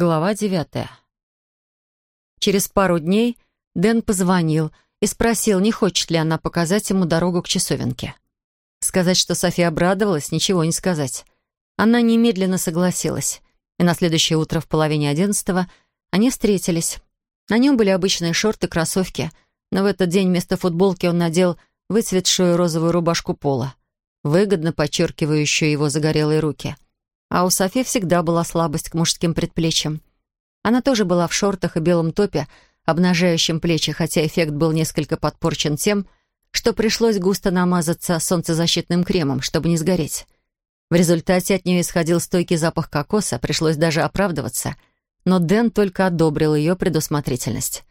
Глава девятая. Через пару дней Дэн позвонил и спросил, не хочет ли она показать ему дорогу к часовенке. Сказать, что София обрадовалась, ничего не сказать. Она немедленно согласилась, и на следующее утро в половине одиннадцатого они встретились. На нем были обычные шорты, кроссовки, но в этот день вместо футболки он надел выцветшую розовую рубашку пола, выгодно подчеркивающую его загорелые руки — а у Софи всегда была слабость к мужским предплечьям. Она тоже была в шортах и белом топе, обнажающем плечи, хотя эффект был несколько подпорчен тем, что пришлось густо намазаться солнцезащитным кремом, чтобы не сгореть. В результате от нее исходил стойкий запах кокоса, пришлось даже оправдываться, но Дэн только одобрил ее предусмотрительность.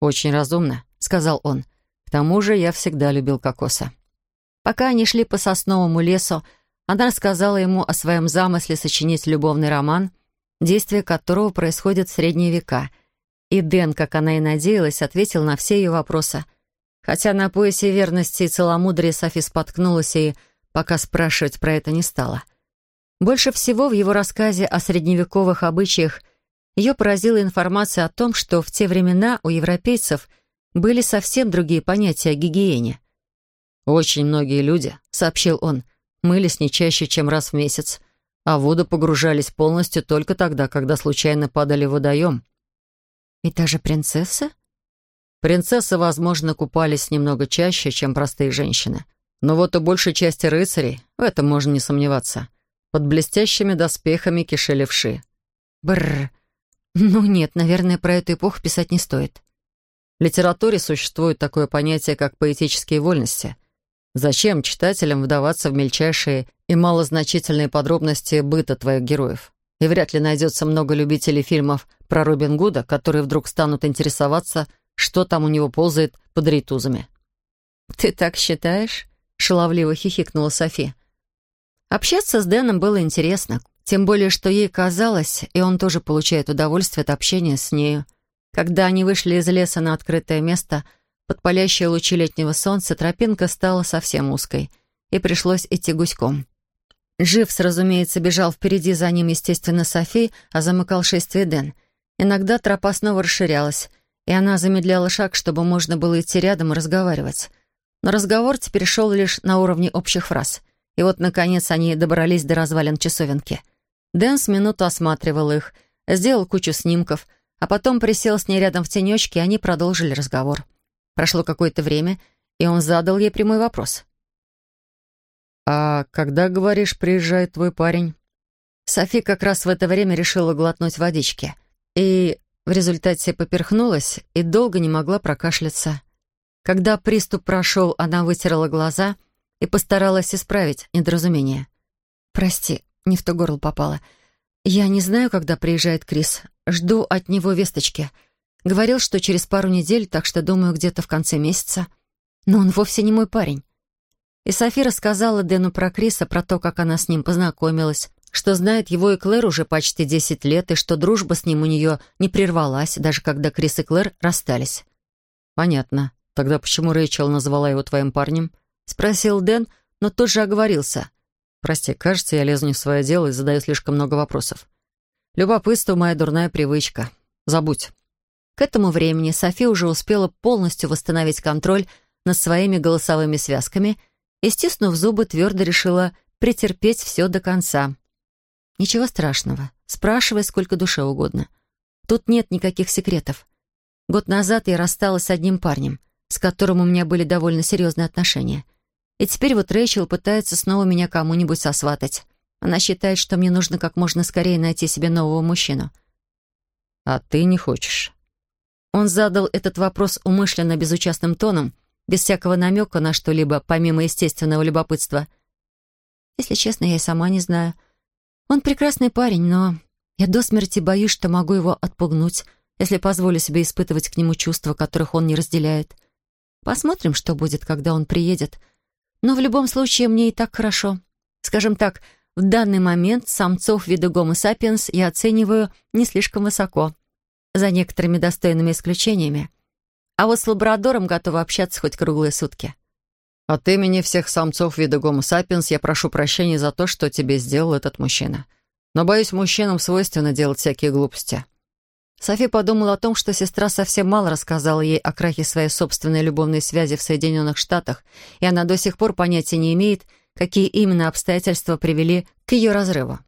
«Очень разумно», — сказал он. «К тому же я всегда любил кокоса». Пока они шли по сосновому лесу, она рассказала ему о своем замысле сочинить любовный роман, действие которого происходит в средние века. И Дэн, как она и надеялась, ответил на все ее вопросы. Хотя на поясе верности и целомудрия Софи споткнулась и пока спрашивать про это не стала. Больше всего в его рассказе о средневековых обычаях ее поразила информация о том, что в те времена у европейцев были совсем другие понятия о гигиене. «Очень многие люди», — сообщил он, — мылись не чаще, чем раз в месяц, а в воду погружались полностью только тогда, когда случайно падали в водоем. И даже принцесса? Принцессы, возможно, купались немного чаще, чем простые женщины. Но вот у большей части рыцарей, в этом можно не сомневаться, под блестящими доспехами кишели вши. Бррр. Ну нет, наверное, про эту эпоху писать не стоит. В литературе существует такое понятие, как поэтические вольности — Зачем читателям вдаваться в мельчайшие и малозначительные подробности быта твоих героев? И вряд ли найдется много любителей фильмов про Робин Гуда, которые вдруг станут интересоваться, что там у него ползает под рейтузами. «Ты так считаешь?» — шаловливо хихикнула Софи. Общаться с Дэном было интересно, тем более, что ей казалось, и он тоже получает удовольствие от общения с нею. Когда они вышли из леса на открытое место — под палящие лучи летнего солнца тропинка стала совсем узкой, и пришлось идти гуськом. Живс, разумеется, бежал впереди, за ним, естественно, Софи, а замыкал шествие Дэн. Иногда тропа снова расширялась, и она замедляла шаг, чтобы можно было идти рядом и разговаривать. Но разговор теперь шел лишь на уровне общих фраз. И вот, наконец, они добрались до развалин часовенки. Дэн с минуту осматривал их, сделал кучу снимков, а потом присел с ней рядом в тенечке, и они продолжили разговор. Прошло какое-то время, и он задал ей прямой вопрос. «А когда, говоришь, приезжает твой парень?» Софи как раз в это время решила глотнуть водички. И в результате поперхнулась и долго не могла прокашляться. Когда приступ прошел, она вытерла глаза и постаралась исправить недоразумение. «Прости, не в то горло попала. Я не знаю, когда приезжает Крис. Жду от него весточки. Говорил, что через пару недель, так что, думаю, где-то в конце месяца. Но он вовсе не мой парень. И Софи рассказала Дэну про Криса, про то, как она с ним познакомилась, что знает его и Клэр уже почти 10 лет, и что дружба с ним у нее не прервалась, даже когда Крис и Клэр расстались. «Понятно. Тогда почему Рэйчел назвала его твоим парнем?» — спросил Дэн, но тут же оговорился. «Прости, кажется, я лезу не в свое дело и задаю слишком много вопросов. Любопытство — моя дурная привычка. Забудь». К этому времени Софи уже успела полностью восстановить контроль над своими голосовыми связками и, стиснув зубы, твердо решила претерпеть все до конца. Ничего страшного. Спрашивай сколько душе угодно. Тут нет никаких секретов. Год назад я рассталась с одним парнем, с которым у меня были довольно серьезные отношения. И теперь вот Рэйчел пытается снова меня кому-нибудь сосватать. Она считает, что мне нужно как можно скорее найти себе нового мужчину. «А ты не хочешь?» Он задал этот вопрос умышленно безучастным тоном, без всякого намека на что-либо, помимо естественного любопытства. Если честно, я и сама не знаю. Он прекрасный парень, но я до смерти боюсь, что могу его отпугнуть, если позволю себе испытывать к нему чувства, которых он не разделяет. Посмотрим, что будет, когда он приедет. Но в любом случае мне и так хорошо. Скажем так, в данный момент самцов вида Homo sapiens я оцениваю не слишком высоко за некоторыми достойными исключениями. А вот с лабрадором готова общаться хоть круглые сутки. От имени всех самцов вида Homo sapiens я прошу прощения за то, что тебе сделал этот мужчина. Но, боюсь, мужчинам свойственно делать всякие глупости». Софи подумала о том, что сестра совсем мало рассказала ей о крахе своей собственной любовной связи в Соединенных Штатах, и она до сих пор понятия не имеет, какие именно обстоятельства привели к ее разрыву.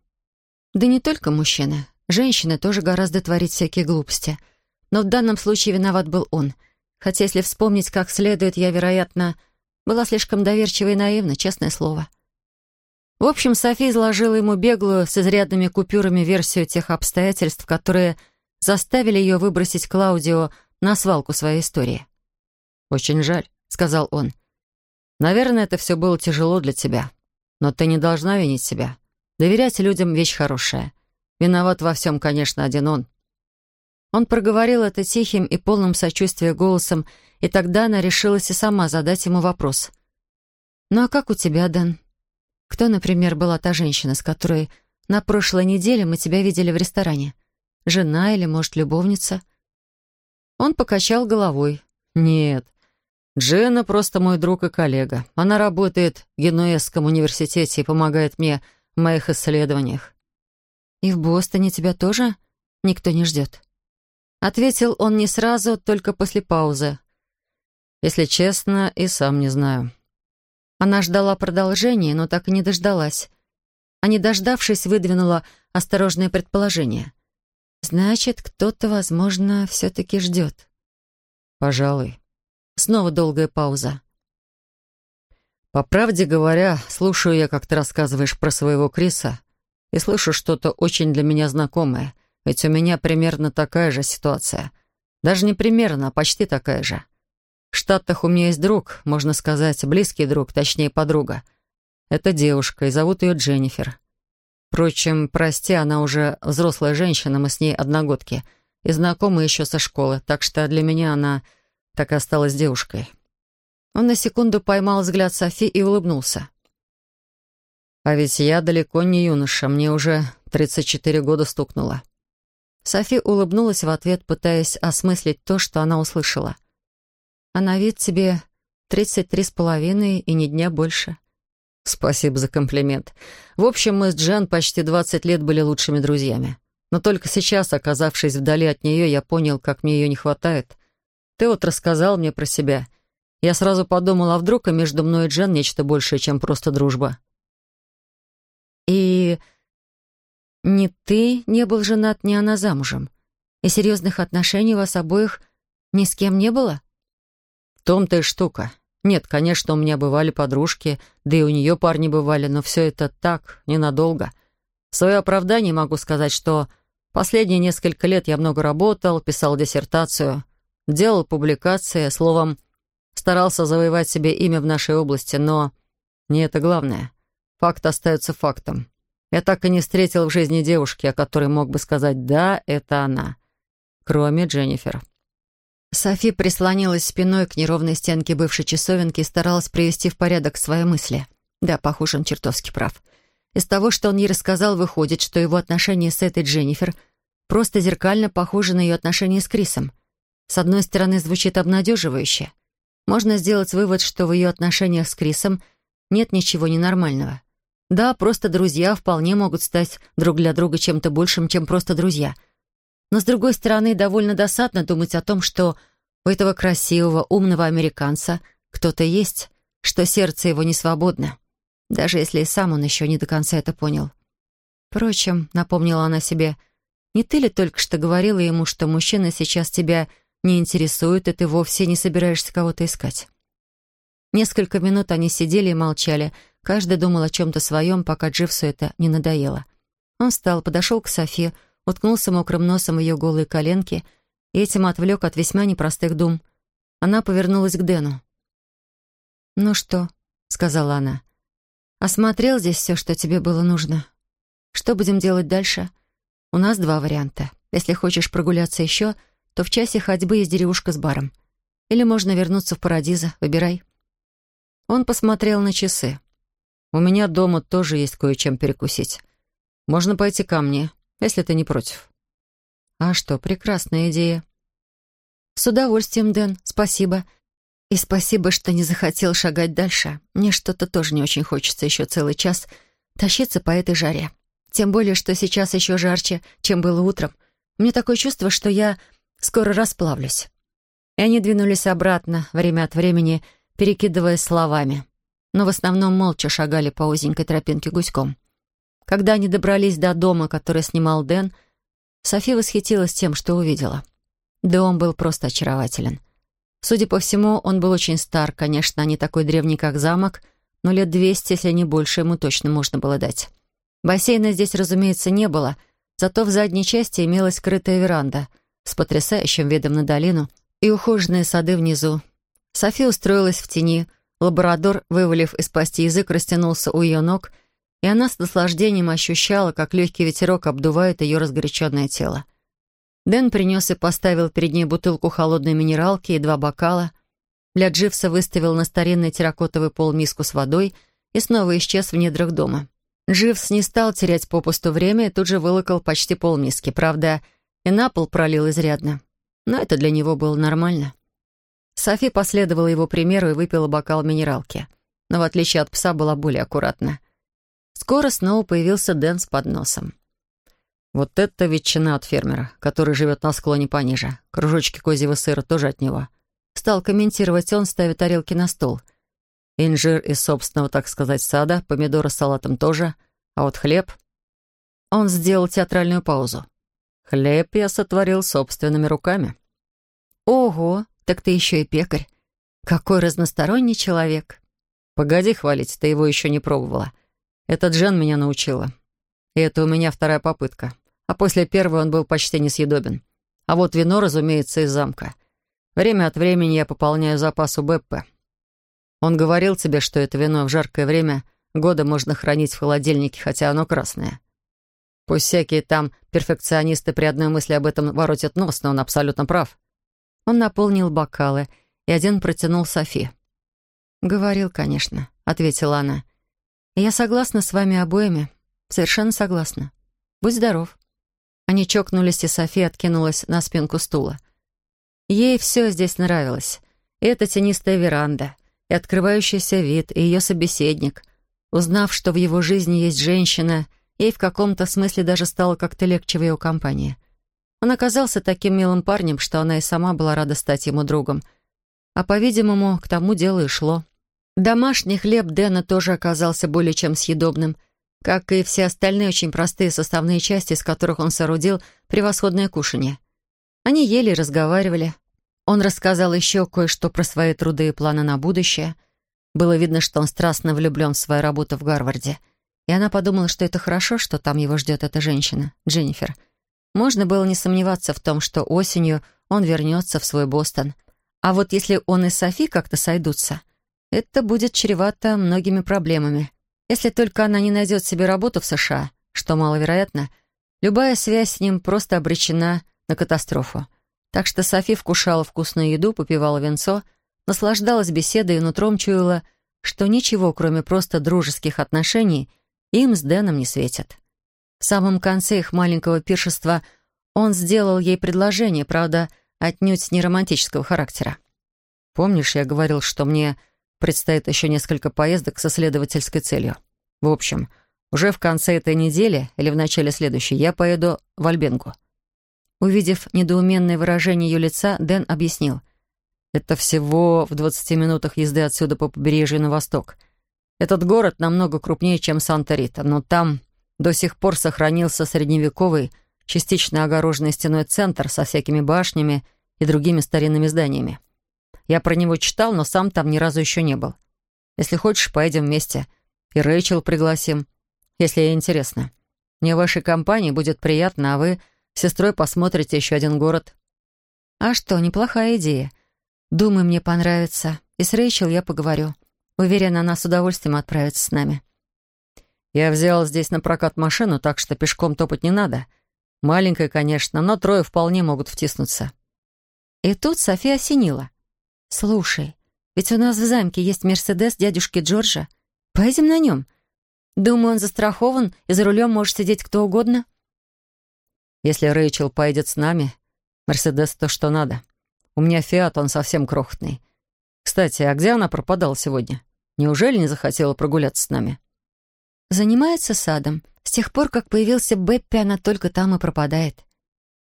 Да не только мужчины. Женщины тоже гораздо творить всякие глупости. Но в данном случае виноват был он. Хотя, если вспомнить как следует, я, вероятно, была слишком доверчива и наивна, честное слово. В общем, Софи изложила ему беглую с изрядными купюрами версию тех обстоятельств, которые заставили ее выбросить Клаудио на свалку своей истории. «Очень жаль», — сказал он. «Наверное, это все было тяжело для тебя. Но ты не должна винить себя. Доверять людям — вещь хорошая. Виноват во всем, конечно, один он». Он проговорил это тихим и полным сочувствия голосом, и тогда она решилась и сама задать ему вопрос. «Ну а как у тебя, Дэн? Кто, например, была та женщина, с которой на прошлой неделе мы тебя видели в ресторане? Жена или, может, любовница?» Он покачал головой. «Нет, Дженна просто мой друг и коллега. Она работает в Генуэзском университете и помогает мне в моих исследованиях». «И в Бостоне тебя тоже никто не ждет?» Ответил он не сразу, только после паузы. «Если честно, и сам не знаю». Она ждала продолжения, но так и не дождалась. А не дождавшись, выдвинула осторожное предположение. «Значит, кто-то, возможно, все-таки ждет». «Пожалуй». Снова долгая пауза. «По правде говоря, слушаю я, как ты рассказываешь про своего Криса, и слышу что-то очень для меня знакомое, ведь у меня примерно такая же ситуация. Даже не примерно, а почти такая же. В Штатах у меня есть друг, можно сказать, близкий друг, точнее, подруга. Это девушка, и зовут ее Дженнифер. Впрочем, прости, она уже взрослая женщина, мы с ней одногодки, и знакомы еще со школы, так что для меня она так и осталась девушкой. Он на секунду поймал взгляд Софи и улыбнулся. «А ведь я далеко не юноша, мне уже 34 года стукнуло». Софи улыбнулась в ответ, пытаясь осмыслить то, что она услышала. «А на вид тебе тридцать три с половиной и ни дня больше». «Спасибо за комплимент. В общем, мы с Джен почти 20 лет были лучшими друзьями. Но только сейчас, оказавшись вдали от нее, я понял, как мне ее не хватает. Ты вот рассказал мне про себя. Я сразу подумал, а вдруг и между мной и Джен нечто большее, чем просто дружба. И ни ты не был женат, ни она замужем. И серьезных отношений у вас обоих ни с кем не было? В том-то и штука. Нет, конечно, у меня бывали подружки, да и у нее парни бывали, но все это так, ненадолго. В свое оправдание могу сказать, что последние несколько лет я много работал, писал диссертацию — делал публикации, словом, старался завоевать себе имя в нашей области, но не это главное. Факт остается фактом. Я так и не встретил в жизни девушки, о которой мог бы сказать «да, это она», кроме Дженнифер. Софи прислонилась спиной к неровной стенке бывшей часовенки и старалась привести в порядок свои мысли. Да, похоже, он чертовски прав. Из того, что он ей рассказал, выходит, что его отношения с этой Дженнифер просто зеркально похожи на ее отношения с Крисом — с одной стороны, звучит обнадеживающе. Можно сделать вывод, что в ее отношениях с Крисом нет ничего ненормального. Да, просто друзья вполне могут стать друг для друга чем-то большим, чем просто друзья. Но, с другой стороны, довольно досадно думать о том, что у этого красивого, умного американца кто-то есть, что сердце его не свободно, даже если и сам он еще не до конца это понял. Впрочем, напомнила она себе, не ты ли только что говорила ему, что мужчина сейчас тебя не интересует, и ты вовсе не собираешься кого-то искать. Несколько минут они сидели и молчали, каждый думал о чем-то своем, пока Дживсу это не надоело. Он встал, подошел к Софи, уткнулся мокрым носом в ее голые коленки и этим отвлек от весьма непростых дум. Она повернулась к Дэну. «Ну что?» — сказала она. «Осмотрел здесь все, что тебе было нужно. Что будем делать дальше? У нас два варианта. Если хочешь прогуляться еще, то в часе ходьбы есть деревушка с баром. Или можно вернуться в Парадиза, выбирай». Он посмотрел на часы. «У меня дома тоже есть кое-чем перекусить. Можно пойти ко мне, если ты не против». «А что, прекрасная идея». «С удовольствием, Дэн, спасибо. И спасибо, что не захотел шагать дальше. Мне что-то тоже не очень хочется еще целый час тащиться по этой жаре. Тем более, что сейчас еще жарче, чем было утром. Мне такое чувство, что я скоро расплавлюсь». И они двинулись обратно, время от времени перекидывая словами. Но в основном молча шагали по узенькой тропинке гуськом. Когда они добрались до дома, который снимал Дэн, Софи восхитилась тем, что увидела. Дом был просто очарователен. Судя по всему, он был очень стар, конечно, не такой древний, как замок, но лет двести, если не больше, ему точно можно было дать. Бассейна здесь, разумеется, не было, зато в задней части имелась крытая веранда с потрясающим видом на долину и ухоженные сады внизу. Софи устроилась в тени, лабрадор, вывалив из пасти язык, растянулся у ее ног, и она с наслаждением ощущала, как легкий ветерок обдувает ее разгоряченное тело. Дэн принес и поставил перед ней бутылку холодной минералки и два бокала. Для Дживса выставил на старинный терракотовый пол миску с водой и снова исчез в недрах дома. Дживс не стал терять попусту время и тут же вылокал почти полмиски. Правда, и на пол пролил изрядно. Но это для него было нормально. Софи последовала его примеру и выпила бокал минералки. Но в отличие от пса была более аккуратна. Скоро снова появился Дэн с подносом. Вот это ветчина от фермера, который живет на склоне пониже. Кружочки козьего сыра тоже от него. Стал комментировать он, ставя тарелки на стол. Инжир из собственного, так сказать, сада, помидоры с салатом тоже. А вот хлеб... Он сделал театральную паузу. Хлеб я сотворил собственными руками. Ого, так ты еще и пекарь. Какой разносторонний человек. Погоди хвалить, ты его еще не пробовала. Это Джен меня научила. И это у меня вторая попытка а после первой он был почти несъедобен. А вот вино, разумеется, из замка. Время от времени я пополняю запас у Беппе. Он говорил тебе, что это вино в жаркое время года можно хранить в холодильнике, хотя оно красное. Пусть всякие там перфекционисты при одной мысли об этом воротят нос, но он абсолютно прав. Он наполнил бокалы, и один протянул Софи. «Говорил, конечно», — ответила она. «Я согласна с вами обоими. Совершенно согласна. Будь здоров». Они чокнулись, и Софи откинулась на спинку стула. Ей все здесь нравилось. И эта тенистая веранда, и открывающийся вид, и ее собеседник. Узнав, что в его жизни есть женщина, ей в каком-то смысле даже стало как-то легче в его компании. Он оказался таким милым парнем, что она и сама была рада стать ему другом. А, по-видимому, к тому делу и шло. Домашний хлеб Дэна тоже оказался более чем съедобным — как и все остальные очень простые составные части, из которых он соорудил превосходное кушанье. Они ели и разговаривали. Он рассказал еще кое-что про свои труды и планы на будущее. Было видно, что он страстно влюблен в свою работу в Гарварде. И она подумала, что это хорошо, что там его ждет эта женщина, Дженнифер. Можно было не сомневаться в том, что осенью он вернется в свой Бостон. А вот если он и Софи как-то сойдутся, это будет чревато многими проблемами. Если только она не найдет себе работу в США, что маловероятно, любая связь с ним просто обречена на катастрофу. Так что Софи вкушала вкусную еду, попивала венцо, наслаждалась беседой и нутром чуяла, что ничего, кроме просто дружеских отношений, им с Дэном не светит. В самом конце их маленького пиршества он сделал ей предложение, правда, отнюдь не романтического характера. «Помнишь, я говорил, что мне Предстоит еще несколько поездок со следовательской целью. В общем, уже в конце этой недели или в начале следующей я поеду в Альбенгу. Увидев недоуменное выражение ее лица, Дэн объяснил. «Это всего в 20 минутах езды отсюда по побережью на восток. Этот город намного крупнее, чем Санта-Рита, но там до сих пор сохранился средневековый, частично огороженный стеной центр со всякими башнями и другими старинными зданиями. Я про него читал, но сам там ни разу еще не был. Если хочешь, поедем вместе. И Рэйчел пригласим, если ей интересно. Мне в вашей компании будет приятно, а вы с сестрой посмотрите еще один город». «А что, неплохая идея. Думаю, мне понравится. И с Рэйчел я поговорю. Уверена, она с удовольствием отправится с нами». «Я взял здесь на прокат машину, так что пешком топать не надо. Маленькая, конечно, но трое вполне могут втиснуться». И тут София осенила. «Слушай, ведь у нас в замке есть Мерседес дядюшки Джорджа. Поедем на нем. Думаю, он застрахован, и за рулем может сидеть кто угодно». «Если Рэйчел поедет с нами, Мерседес то, что надо. У меня Фиат, он совсем крохотный. Кстати, а где она пропадала сегодня? Неужели не захотела прогуляться с нами?» «Занимается садом. С тех пор, как появился Беппи, она только там и пропадает.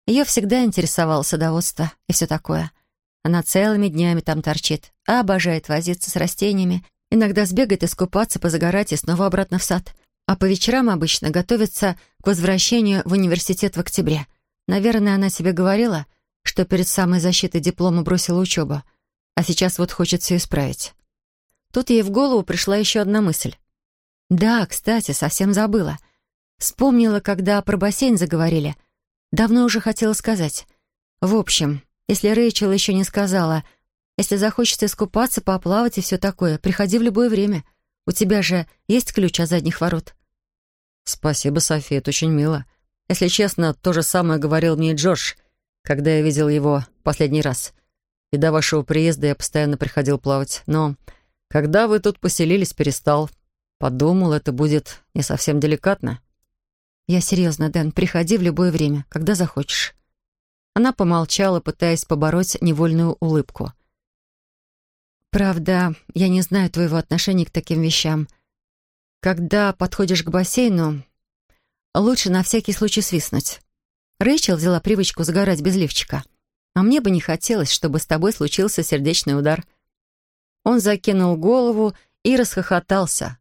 Ее всегда интересовало садоводство и все такое. Она целыми днями там торчит, а обожает возиться с растениями, иногда сбегает искупаться, позагорать и снова обратно в сад. А по вечерам обычно готовится к возвращению в университет в октябре. Наверное, она себе говорила, что перед самой защитой диплома бросила учебу, а сейчас вот хочет все исправить. Тут ей в голову пришла еще одна мысль. Да, кстати, совсем забыла. Вспомнила, когда про бассейн заговорили. Давно уже хотела сказать. В общем, если Рэйчел еще не сказала, если захочется искупаться, поплавать и все такое, приходи в любое время. У тебя же есть ключ от задних ворот. Спасибо, София, это очень мило. Если честно, то же самое говорил мне Джордж, когда я видел его последний раз. И до вашего приезда я постоянно приходил плавать. Но когда вы тут поселились, перестал. Подумал, это будет не совсем деликатно. «Я серьезно, Дэн, приходи в любое время, когда захочешь». Она помолчала, пытаясь побороть невольную улыбку. «Правда, я не знаю твоего отношения к таким вещам. Когда подходишь к бассейну, лучше на всякий случай свистнуть. Рэйчел взяла привычку загорать без лифчика. А мне бы не хотелось, чтобы с тобой случился сердечный удар». Он закинул голову и расхохотался,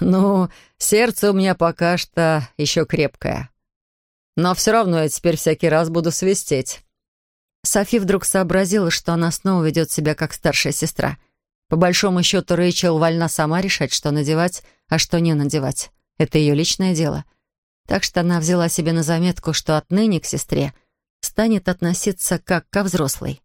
«Ну, сердце у меня пока что еще крепкое. Но все равно я теперь всякий раз буду свистеть». Софи вдруг сообразила, что она снова ведет себя как старшая сестра. По большому счету, Рэйчел вольна сама решать, что надевать, а что не надевать. Это ее личное дело. Так что она взяла себе на заметку, что отныне к сестре станет относиться как ко взрослой.